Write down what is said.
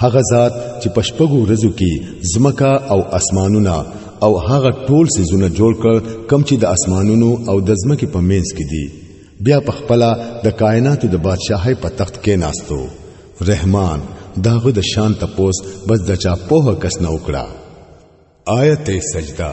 هغه ذات چې پشپګو ورځو کې زمکا او اسمانونه او هغه ټول سيزونه جوړ کړ کم چې د اسمانونو او د زمکې په مینس کې دي بیا په خپل د کائناتو د بادشاہي په تخت کې ناستو رحمان داغه د شان تپوس بس د چا په کس نه وکړه آیت سجده